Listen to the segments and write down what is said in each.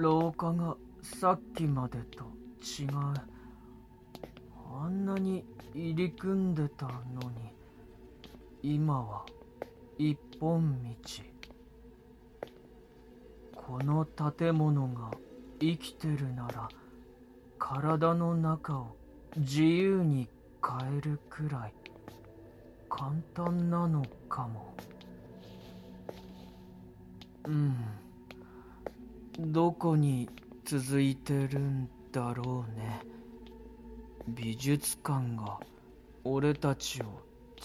廊下がさっきまでと違う。あんなに入り組んでたのに今は一本道。この建物が生きてるなら体の中を自由に変えるくらい簡単なのかも。うん。どこに続いてるんだろうね。美術館が俺たちを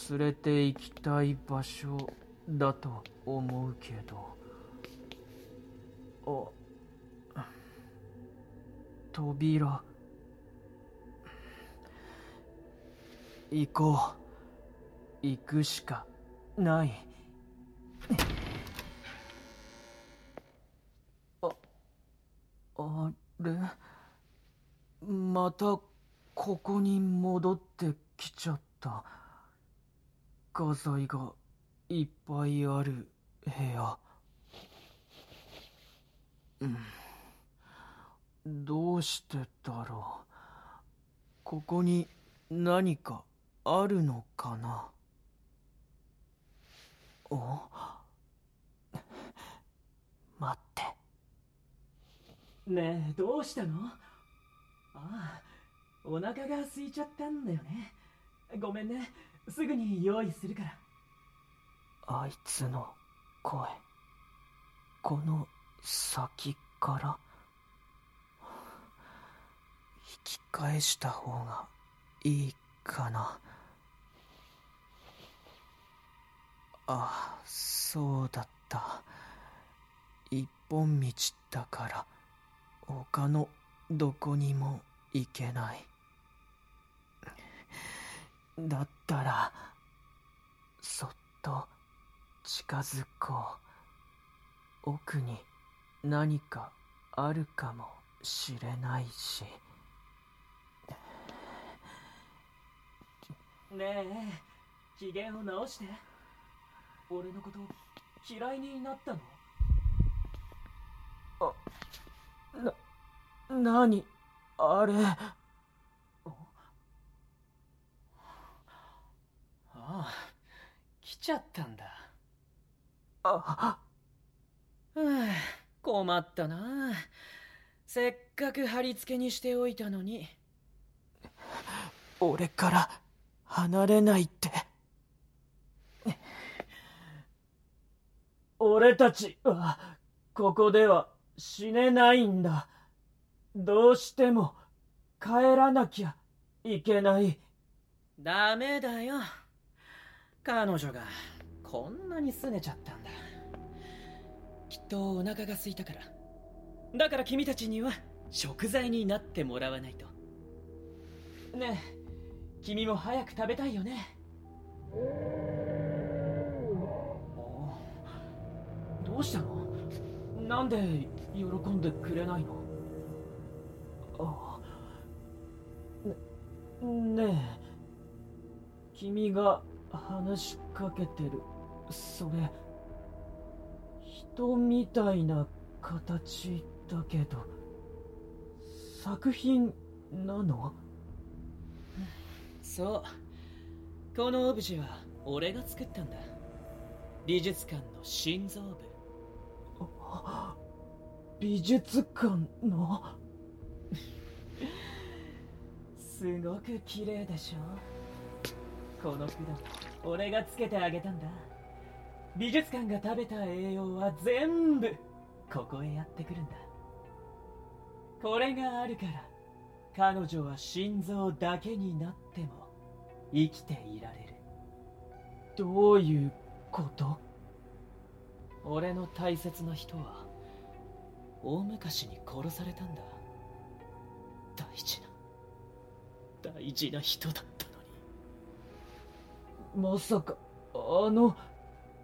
連れて行きたい場所だと思うけど。あ扉。行こう。行くしかないああれ？またここに戻ってきちゃった。画材がいっぱいある部屋。うん。どうしてだろう。ここに何かあるのかな？お？待って。ねえどうしたの？ああお腹が空いちゃったんだよね。ごめんね。すぐに用意するから。あいつの声この先から。引き返した方がいいかな。あそうだった。一本道だから。他のどこにも行けない。だったらそっと近づこう。奥に何かあるかもしれないし。ねえ機嫌を直して。俺のこと嫌いになったの？な、なにあれ。ああ来ちゃったんだ。あふぅ困ったな。せっかく貼り付けにしておいたのに。俺から離れないって。俺たちはここでは死ねないんだ。どうしても帰らなきゃいけない。ダメだよ。彼女がこんなに拗ねちゃったんだ。きっとお腹が空いたから。だから君たちには食材になってもらわないと。ねえ君も早く食べたいよね。どうしたの？なんで喜んでくれないの？ああねねえ。君が話しかけてるそれ人みたいな形だけど作品なの？そう。このオブジェは俺が作ったんだ。美術館の心臓部。美術館の？すごく綺麗でしょ？この札俺がつけてあげたんだ。美術館が食べた栄養は全部ここへやってくるんだ。これがあるから彼女は心臓だけになっても生きていられる。どういうこと？俺の大切な人は大昔に殺されたんだ。大事な大事な人だったのに。まさかあの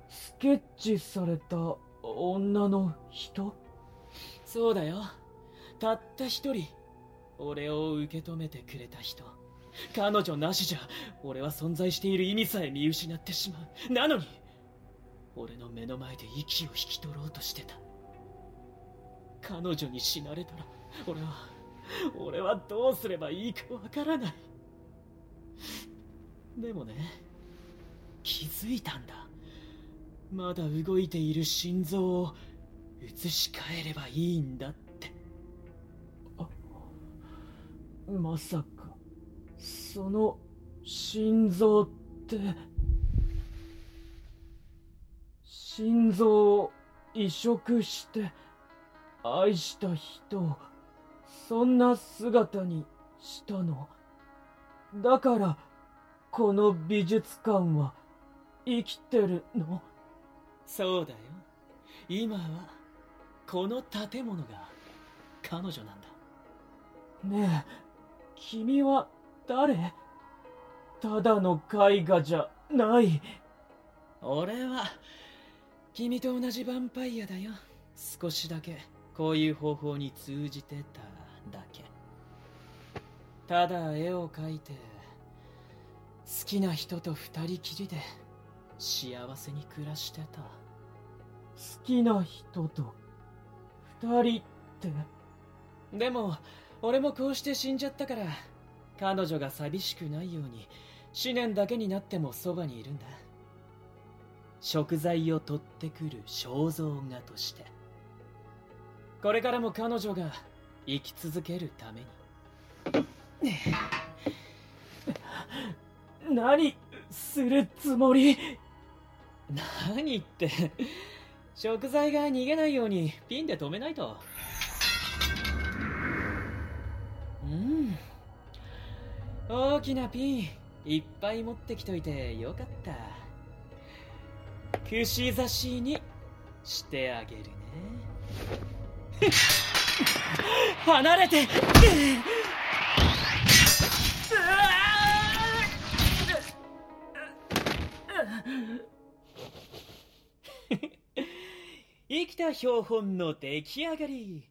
スケッチされた女の人？そうだよ。たった一人俺を受け止めてくれた人。彼女なしじゃ俺は存在している意味さえ見失ってしまう。なのに俺の目の前で息を引き取ろうとしてた。彼女に死なれたら俺は俺はどうすればいいかわからない。でもね気づいたんだ。まだ動いている心臓を移し替えればいいんだって。まさかその心臓って。心臓を移植して愛した人をそんな姿にしたの。だからこの美術館は生きてるの。そうだよ。今はこの建物が彼女なんだ。ねえ君は誰？ただの絵画じゃない。俺は君と同じヴァンパイアだよ。少しだけ。こういう方法に通じてただけ。ただ絵を描いて好きな人と二人きりで幸せに暮らしてた。好きな人と二人って？でも俺もこうして死んじゃったから彼女が寂しくないように思念だけになってもそばにいるんだ。食材を取ってくる肖像画として。これからも彼女が生き続けるために。何するつもり？何って。食材が逃げないようにピンで止めないと。うん。大きなピンいっぱい持ってきといてよかった。串刺しにしてあげるね。離れて。生きた標本の出来上がり。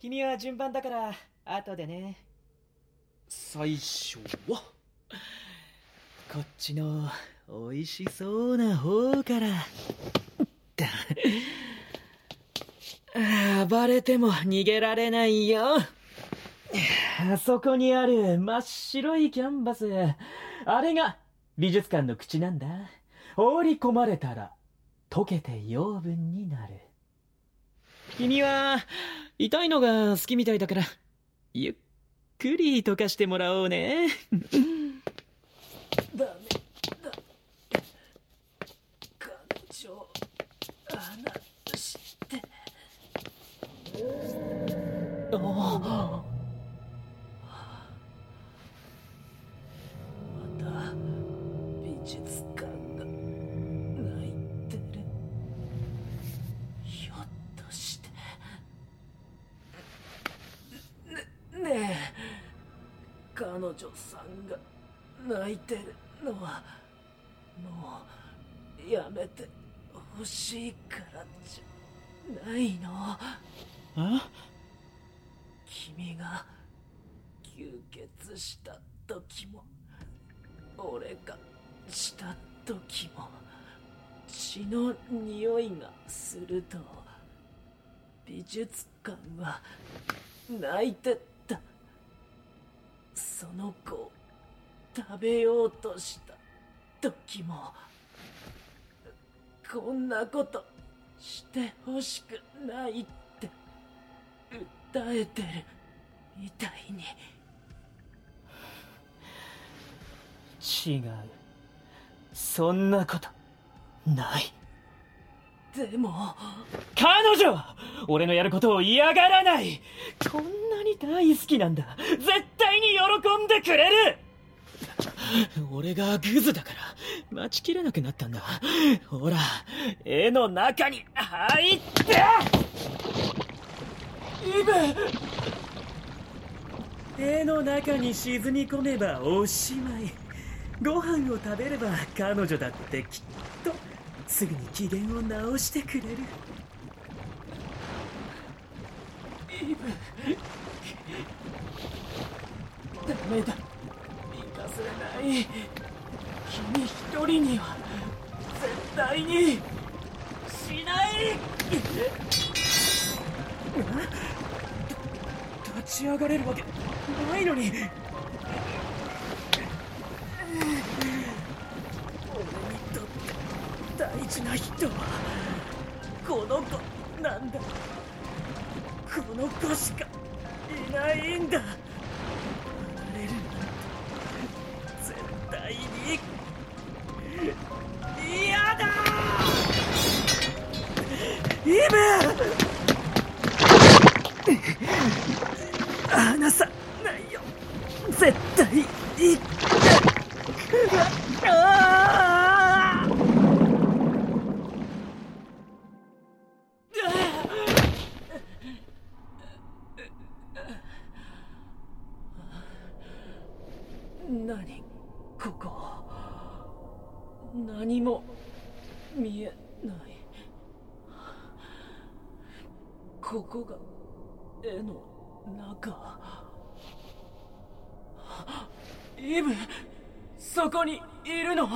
君は順番だから後でね。最初は？こっちの美味しそうな方から。だ 暴れても逃げられないよ。あそこにある真っ白いキャンバス。あれが美術館の口なんだ。放り込まれたら溶けて養分になる。君は痛いのが好きみたいだからゆっくり溶かしてもらおうねダメだ彼女を離してまた美術館が泣いてる。ひょっとして。ねねえ彼女さんが泣いてるのはもうやめてほしいからじゃないの？あ君が吸血した時も俺がした時も血の匂いがすると美術館は泣いてった。その子を食べようとした時もこんなことしてほしくないって。訴えてるみたいに。違う。そんなことない。でも。彼女は俺のやることを嫌がらない。こんなに大好きなんだ。絶対に喜んでくれる。俺がグズだから待ちきれなくなったんだ。ほら絵の中に入ってイブ絵の中に沈み込めばおしまい。ご飯を食べれば彼女だってきっとすぐに機嫌を直してくれる。イブダメだ。行かせない。君一人には。絶対に。しない。立ち上がれるわけないのに。俺にとって大事な人はこの子なんだ。この子しかいないんだ。何ここ何も見えない。ここが絵の中。イブそこにいるの。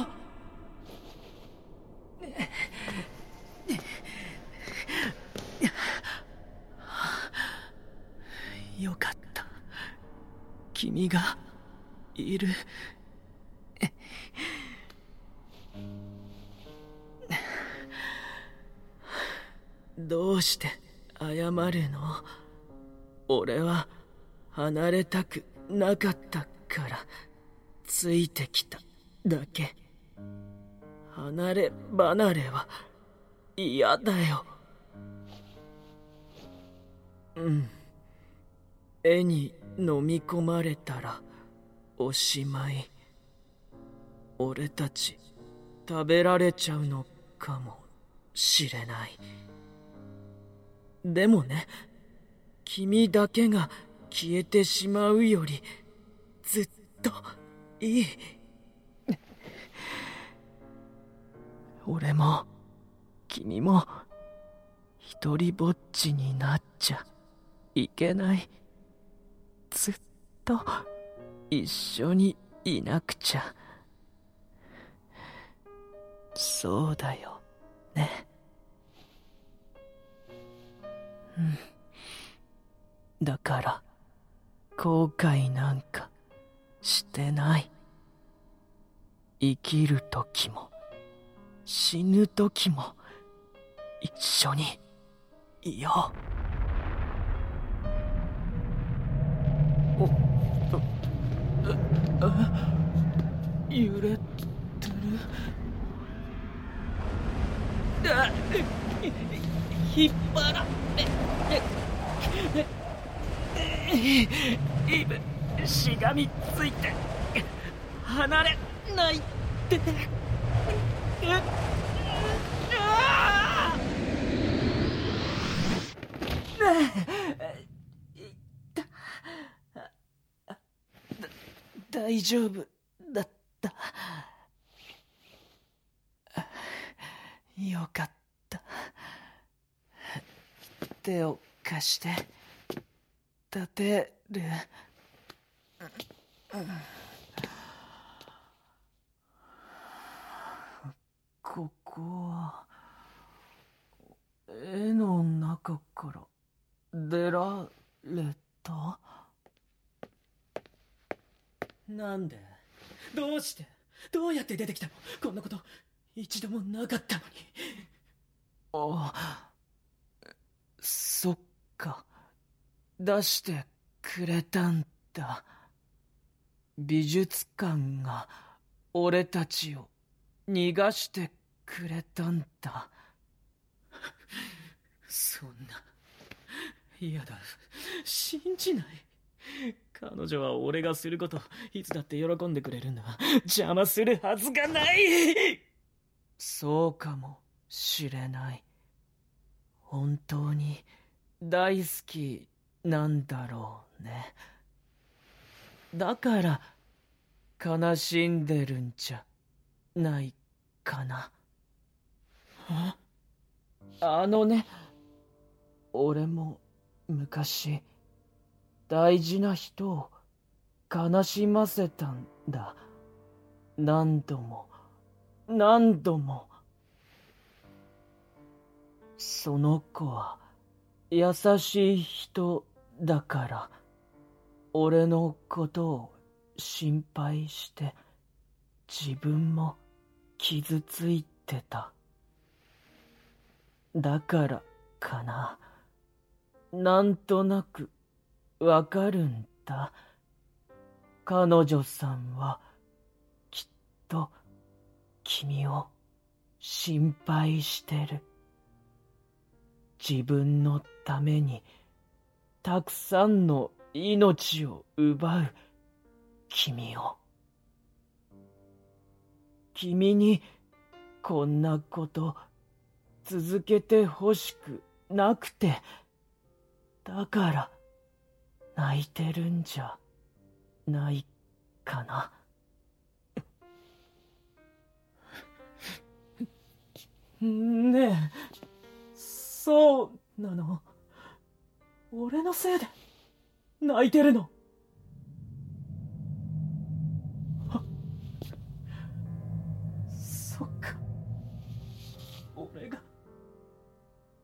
よかった。君がいる。どうして謝るの？俺は離れたくなかったから。ついてきただけ。離れ離れは嫌だよ。うん。絵に飲み込まれたらおしまい。俺たち食べられちゃうのかもしれない。でもね君だけが消えてしまうよりずっといい。俺も君も一人ぼっちになっちゃいけない。ずっと。一緒にいなくちゃ。そうだよ。ね。うん。だから後悔なんかしてない。生きる時も死ぬ時も一緒にいよう。揺れてる。あ引っ張らイブしがみついて。離れないってああ大丈夫だった。よかった。手を貸して。立てる。ここは絵の中から出られた？なんで？どうして？どうやって出てきたの？こんなこと一度もなかったのに。あそっか。出してくれたんだ。美術館が俺たちを逃がしてくれたんだ。そんな。嫌だ。信じない彼女は俺がすることいつだって喜んでくれるんだ 邪魔するはずがない。そうかもしれない。本当に大好きなんだろうね。だから悲しんでるんじゃないかな。あのね俺も昔大事な人を悲しませたんだ。何度も。何度も。その子は優しい人だから俺のことを心配して自分も傷ついてた。だからかな。なんとなくわかるんだ。彼女さんはきっと君を心配してる。自分のためにたくさんの命を奪う。君を。君にこんなこと続けてほしくなくて。だから泣いてるんじゃないかな。ねえそうなの？俺のせいで泣いてるの？そっか。俺が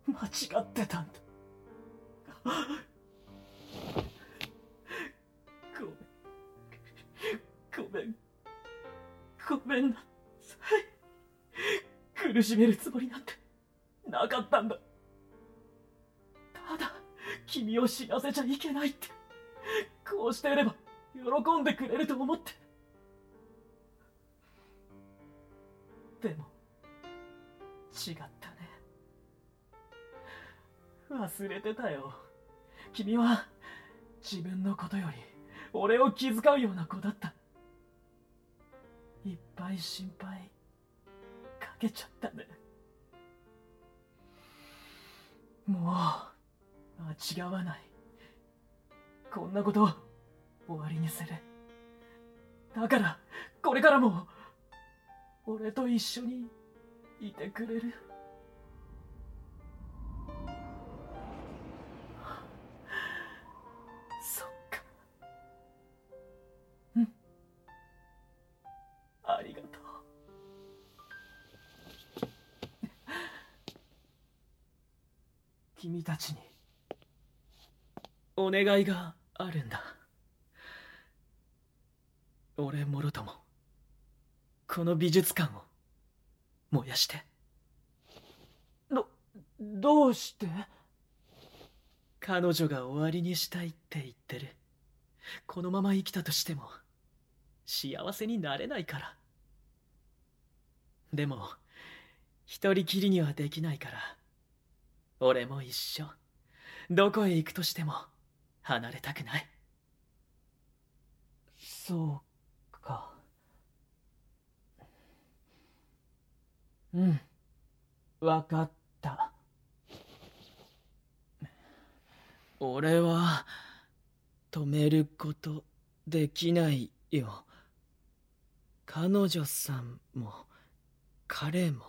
間違ってたんだ。めんごめんなさい。苦しめるつもりなんてなかったんだ。ただ君を死なせちゃいけないって。こうしていれば喜んでくれると思って。でも違ったね。忘れてたよ。君は自分のことより俺を気遣うような子だった。いっぱい心配かけちゃったね。もう間違わない。こんなこと終わりにする。だからこれからも俺と一緒にいてくれる。君たちに。お願いがあるんだ。俺もろともこの美術館を燃やして。どどうして？彼女が終わりにしたいって言ってる。このまま生きたとしても幸せになれないから。でも一人きりにはできないから俺も一緒。どこへ行くとしても離れたくない。そうか。うん。わかった。俺は止めることできないよ。彼女さんも彼も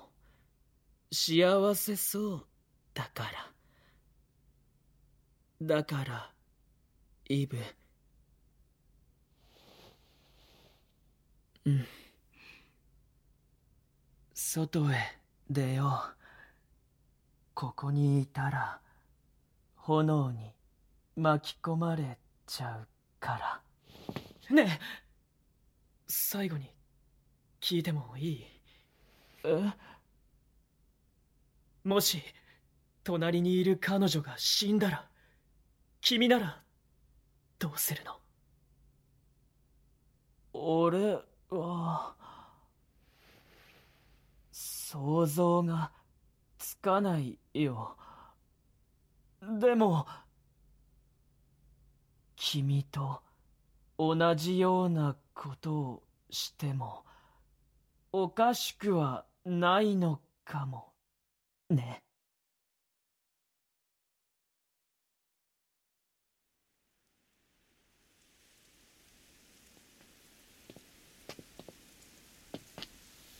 幸せそう。だから。だからイブ。うん。外へ出よう。ここにいたら炎に巻き込まれちゃうから。ねえ。最後に聞いてもいい？え？もし隣にいる彼女が死んだら君ならどうするの？俺は想像がつかないよ。でも君と同じようなことをしてもおかしくはないのかもね。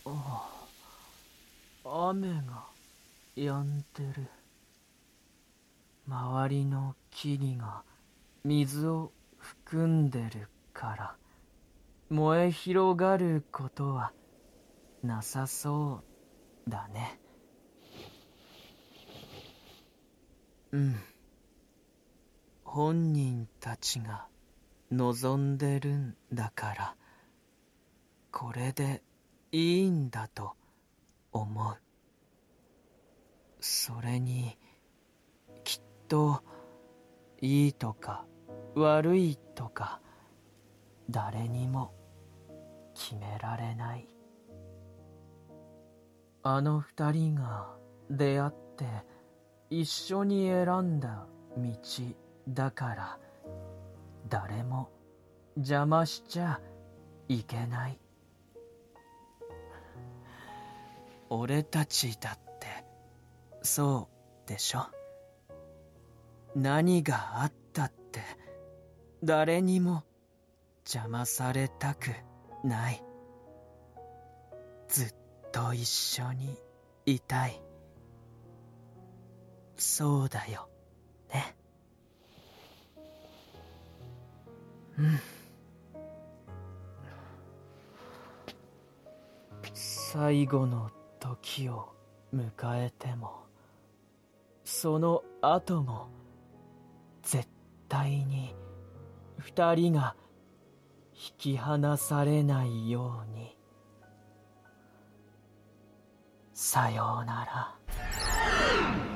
あ雨が止んでる。周りの木々が水を含んでるから燃え広がることはなさそうだね。うん。本人たちが望んでるんだからこれでいいんだと思う。それにきっといいとか悪いとか誰にも決められない。あの二人が出会って一緒に選んだ道だから誰も邪魔しちゃいけない。俺たちだって。そうでしょ。何があったって。誰にも邪魔されたくない。ずっと一緒にいたい。そうだよ。ね。うん。最後の時を迎えてもその後も絶対に二人が引き離されないように。さようなら。